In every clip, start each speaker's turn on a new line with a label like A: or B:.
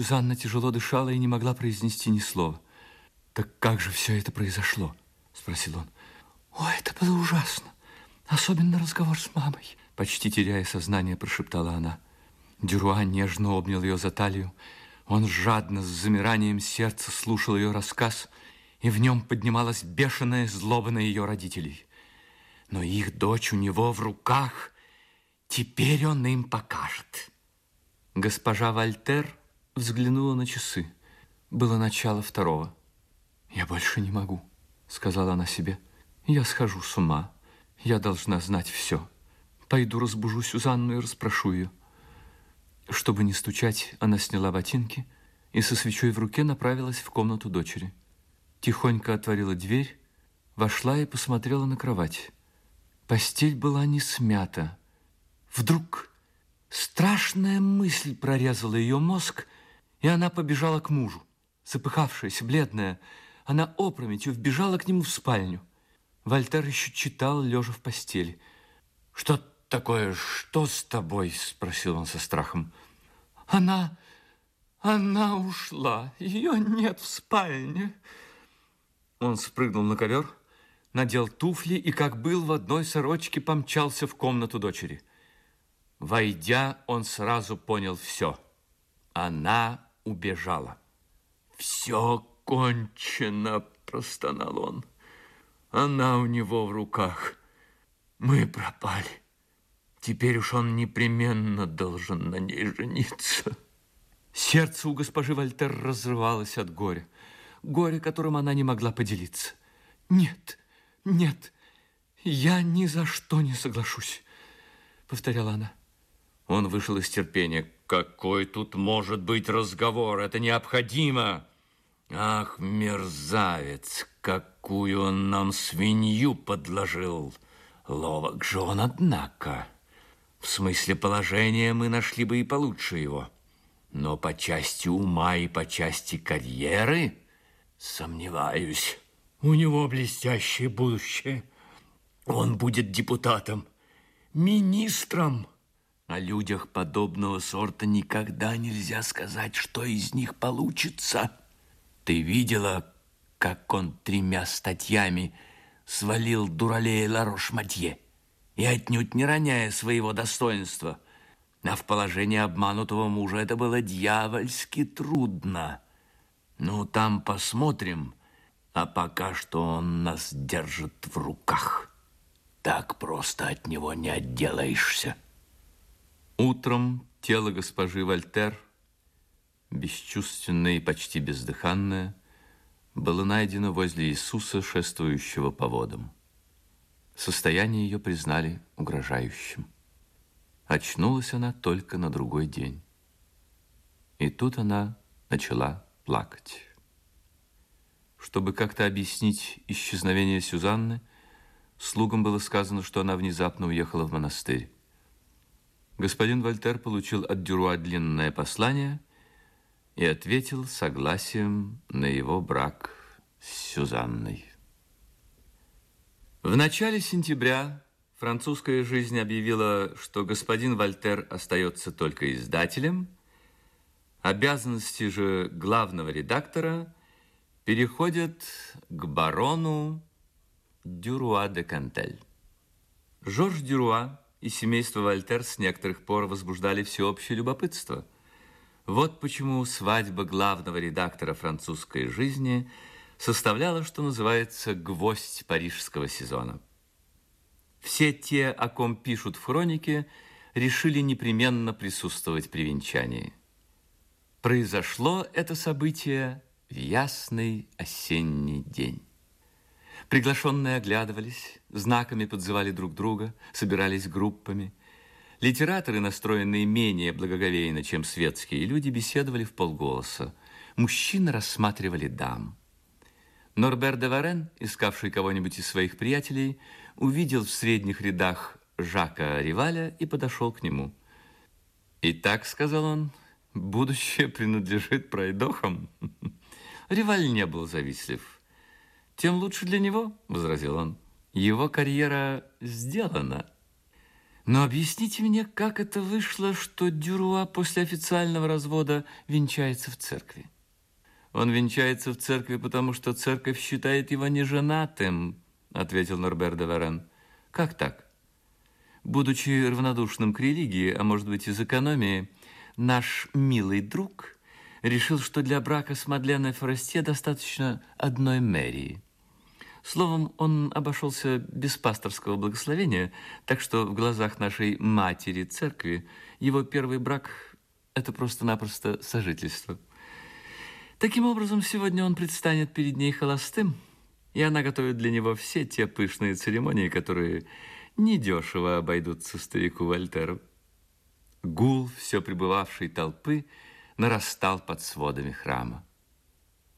A: Сюзанна тяжело дышала и не могла произнести ни слова. «Так как же все это произошло?» – спросил он. «О, это было ужасно. Особенно разговор с мамой». Почти теряя сознание, прошептала она. Дюруа нежно обнял ее за талию. Он жадно, с замиранием сердца слушал ее рассказ, и в нем поднималась бешеная злоба на ее родителей. Но их дочь у него в руках, теперь он им покажет. Госпожа Вольтер взглянула на часы. Было начало второго. «Я больше не могу», — сказала она себе. «Я схожу с ума. Я должна знать все. Пойду разбужу Сюзанну и расспрошу ее». Чтобы не стучать, она сняла ботинки и со свечой в руке направилась в комнату дочери. Тихонько отворила дверь, вошла и посмотрела на кровать. Постель была не смята. Вдруг страшная мысль прорезала ее мозг, и она побежала к мужу. Запыхавшаяся, бледная, она опрометью вбежала к нему в спальню. Вольтер еще читал, лежа в постели. «Что такое? Что с тобой?» – спросил он со страхом. «Она... она ушла. Ее нет в спальне». Он спрыгнул на ковер, надел туфли и, как был в одной сорочке, помчался в комнату дочери. Войдя, он сразу понял все. Она убежала. «Все кончено», – простонал он. «Она у него в руках. Мы пропали». Теперь уж он непременно должен на ней жениться. Сердце у госпожи Вольтер разрывалось от горя. Горе, которым она не могла поделиться. Нет, нет, я ни за что не соглашусь, повторяла она. Он вышел из терпения. Какой тут может быть разговор? Это необходимо. Ах, мерзавец, какую он нам свинью подложил. Ловок же он, однако. В смысле положения мы нашли бы и получше его. Но по части ума и по части карьеры сомневаюсь. У него блестящее будущее. Он будет депутатом, министром. О людях подобного сорта никогда нельзя сказать, что из них получится. Ты видела, как он тремя статьями свалил дуралея Ларош-Матье? и отнюдь не роняя своего достоинства. А в положении обманутого мужа это было дьявольски трудно. Ну, там посмотрим, а пока что он нас держит в руках. Так просто от него не отделаешься. Утром тело госпожи Вольтер, бесчувственное и почти бездыханное, было найдено возле Иисуса, шествующего по водам. Состояние ее признали угрожающим. Очнулась она только на другой день. И тут она начала плакать. Чтобы как-то объяснить исчезновение Сюзанны, слугам было сказано, что она внезапно уехала в монастырь. Господин Вольтер получил от Дюруа длинное послание и ответил согласием на его брак с Сюзанной. В начале сентября французская жизнь объявила, что господин Вольтер остается только издателем, обязанности же главного редактора переходят к барону Дюруа де Кантель. Жорж Дюруа и семейство Вольтер с некоторых пор возбуждали всеобщее любопытство. Вот почему свадьба главного редактора французской жизни – составляла, что называется, гвоздь парижского сезона. Все те, о ком пишут в хронике, решили непременно присутствовать при венчании. Произошло это событие в ясный осенний день. Приглашенные оглядывались, знаками подзывали друг друга, собирались группами. Литераторы, настроенные менее благоговейно, чем светские люди, беседовали в полголоса. Мужчины рассматривали дам – Норбер де Варен, искавший кого-нибудь из своих приятелей, увидел в средних рядах Жака Риваля и подошел к нему. «Итак», — сказал он, — «будущее принадлежит пройдохам». Риваль не был завистлив. «Тем лучше для него», — возразил он. «Его карьера сделана». Но объясните мне, как это вышло, что Дюруа после официального развода венчается в церкви? Он венчается в церкви, потому что церковь считает его неженатым, ответил Норбер де Варен. Как так? Будучи равнодушным к религии, а может быть из экономии, наш милый друг решил, что для брака с Мадленой Форестье достаточно одной мэрии. Словом, он обошелся без пасторского благословения, так что в глазах нашей матери церкви его первый брак – это просто-напросто сожительство. Таким образом, сегодня он предстанет перед ней холостым, и она готовит для него все те пышные церемонии, которые недешево обойдутся старику Вольтеру. Гул все пребывавшей толпы нарастал под сводами храма.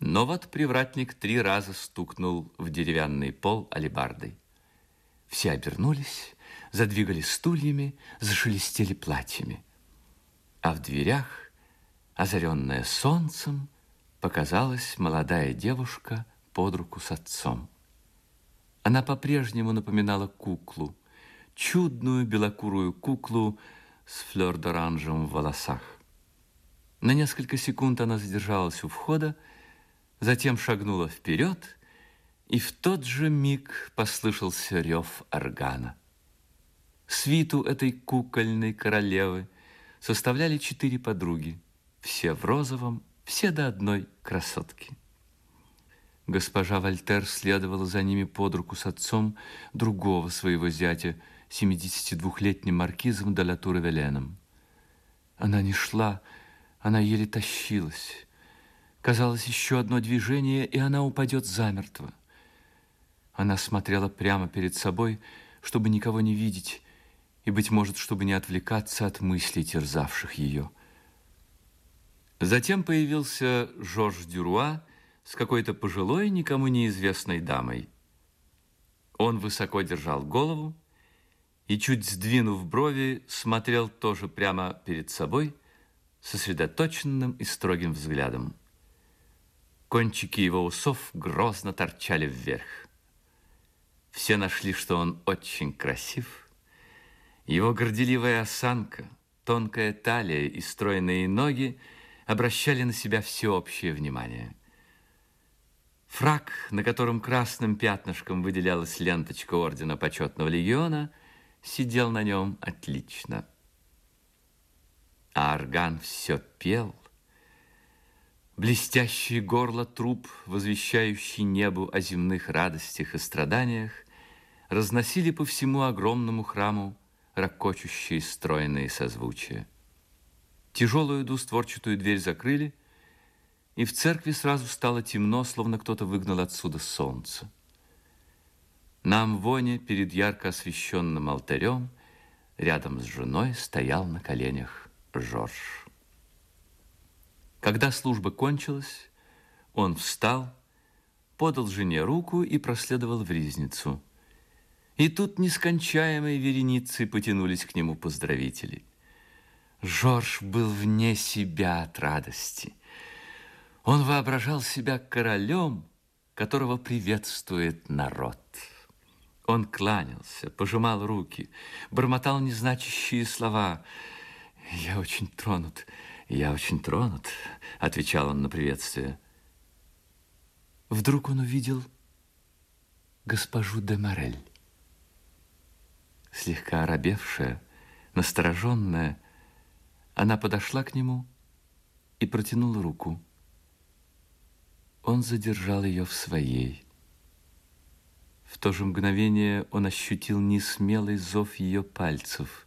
A: Но вот привратник три раза стукнул в деревянный пол алебардой. Все обернулись, задвигали стульями, зашелестели платьями. А в дверях, озаренная солнцем, показалась молодая девушка под руку с отцом. Она по-прежнему напоминала куклу, чудную белокурую куклу с флёр-д'оранжем в волосах. На несколько секунд она задержалась у входа, затем шагнула вперед, и в тот же миг послышался рев органа. Свиту этой кукольной королевы составляли четыре подруги, все в розовом все до одной красотки. Госпожа Вольтер следовала за ними под руку с отцом другого своего зятя, 72-летним маркизом де Веленом. Она не шла, она еле тащилась. Казалось, еще одно движение, и она упадет замертво. Она смотрела прямо перед собой, чтобы никого не видеть, и, быть может, чтобы не отвлекаться от мыслей, терзавших ее. Затем появился Жорж Дюруа с какой-то пожилой, никому неизвестной дамой. Он высоко держал голову и, чуть сдвинув брови, смотрел тоже прямо перед собой, сосредоточенным и строгим взглядом. Кончики его усов грозно торчали вверх. Все нашли, что он очень красив. Его горделивая осанка, тонкая талия и стройные ноги – обращали на себя всеобщее внимание. Фрак, на котором красным пятнышком выделялась ленточка ордена почетного легиона, сидел на нем отлично. А орган все пел. Блестящее горло труб, возвещающий небу о земных радостях и страданиях, разносили по всему огромному храму ракочущие стройные созвучия. Тяжелую двустворчатую дверь закрыли, и в церкви сразу стало темно, словно кто-то выгнал отсюда солнце. Нам воне перед ярко освещенным алтарем рядом с женой стоял на коленях Жорж. Когда служба кончилась, он встал, подал жене руку и проследовал в ризницу. И тут нескончаемой вереницей потянулись к нему поздравители. Жорж был вне себя от радости. Он воображал себя королем, которого приветствует народ. Он кланялся, пожимал руки, бормотал незначащие слова. «Я очень тронут, я очень тронут», — отвечал он на приветствие. Вдруг он увидел госпожу де Морель. Слегка оробевшая, настороженная, она подошла к нему и протянула руку. Он задержал ее в своей. В то же мгновение он ощутил несмелый зов ее пальцев,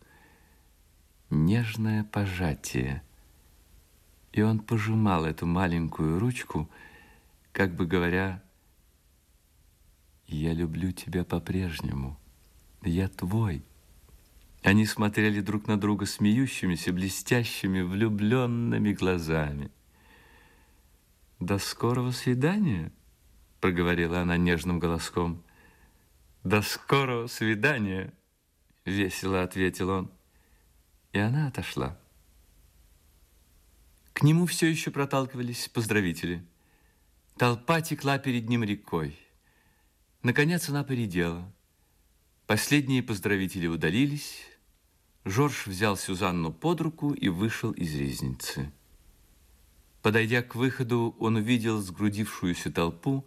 A: нежное пожатие. И он пожимал эту маленькую ручку, как бы говоря, «Я люблю тебя по-прежнему, я твой». Они смотрели друг на друга смеющимися, блестящими, влюбленными глазами. «До скорого свидания», — проговорила она нежным голоском. «До скорого свидания», — весело ответил он. И она отошла. К нему все еще проталкивались поздравители. Толпа текла перед ним рекой. Наконец она поредела. Последние поздравители удалились, Жорж взял Сюзанну под руку и вышел из резницы. Подойдя к выходу, он увидел сгрудившуюся толпу